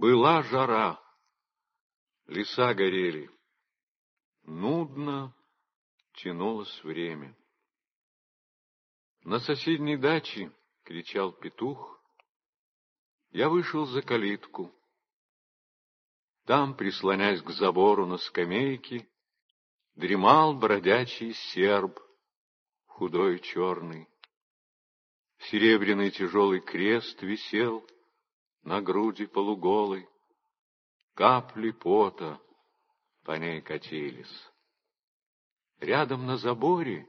Была жара, леса горели. Нудно тянулось время. На соседней даче кричал петух. Я вышел за калитку. Там, прислонясь к забору на скамейке, Дремал бродячий серб, худой черный. Серебряный тяжелый крест висел на груди полуголой. Капли пота по ней катились. Рядом на заборе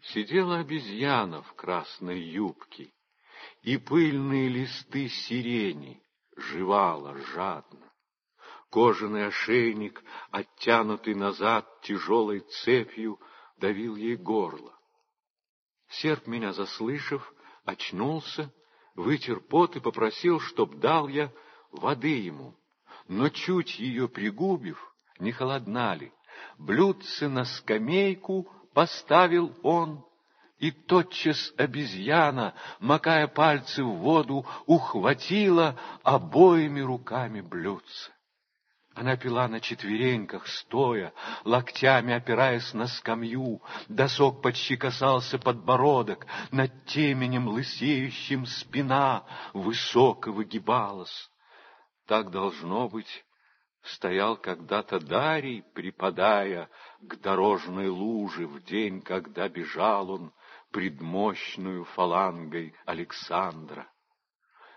сидела обезьяна в красной юбке, и пыльные листы сирени жевала жадно. Кожаный ошейник, оттянутый назад тяжелой цепью, давил ей горло. Серп меня заслышав, очнулся, вытер пот и попросил, чтоб дал я воды ему. Но чуть ее пригубив, не холодна ли, блюдце на скамейку поставил он, и тотчас обезьяна, макая пальцы в воду, ухватила обоими руками блюдце. Она пила на четвереньках, стоя, локтями опираясь на скамью, досок почти касался подбородок, над теменем лысеющим спина высоко выгибалась. Так должно быть, стоял когда-то Дарий, припадая к дорожной луже в день, когда бежал он пред мощную фалангой Александра.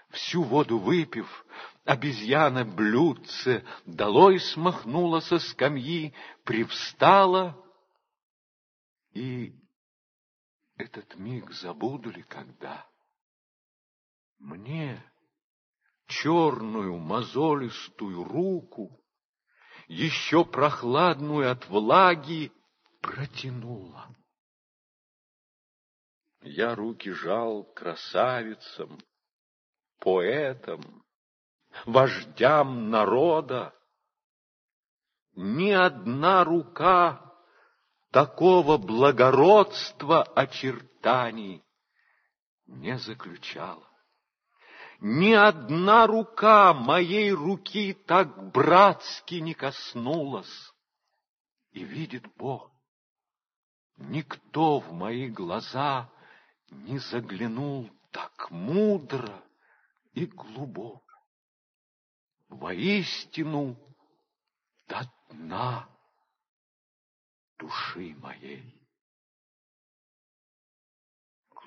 Всю воду выпив, обезьяна блюдце долой смахнула со скамьи, привстала, и этот миг забуду ли когда? Мне черную мозолистую руку, еще прохладную от влаги, протянула. Я руки жал красавицам, поэтам, вождям народа. Ни одна рука такого благородства очертаний не заключала. Ни одна рука моей руки так братски не коснулась. И видит Бог, никто в мои глаза не заглянул так мудро, и глубок. Воистину до дна души моей.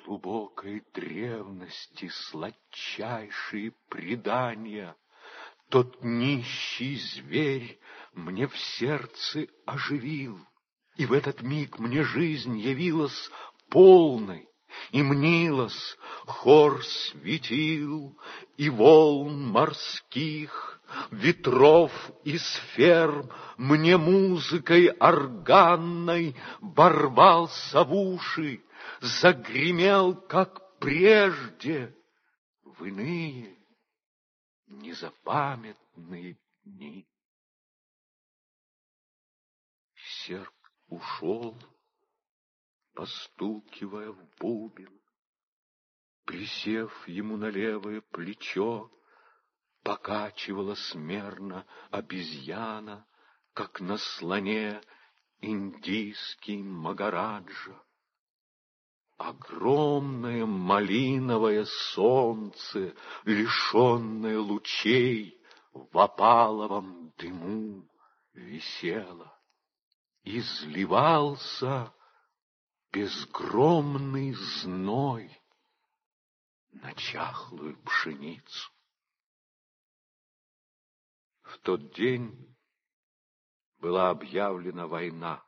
Глубокой древности сладчайшие предания Тот нищий зверь мне в сердце оживил, И в этот миг мне жизнь явилась полной, и мнилось, хор светил, и волн морских, ветров и сфер, мне музыкой органной ворвался в уши, загремел, как прежде, в иные незапамятные дни. Серп ушел, постукивая в бубен. Присев ему на левое плечо, покачивала смерно обезьяна, как на слоне индийский Магараджа. Огромное малиновое солнце, лишенное лучей, в опаловом дыму висело. Изливался безгромный зной на чахлую пшеницу. В тот день была объявлена война.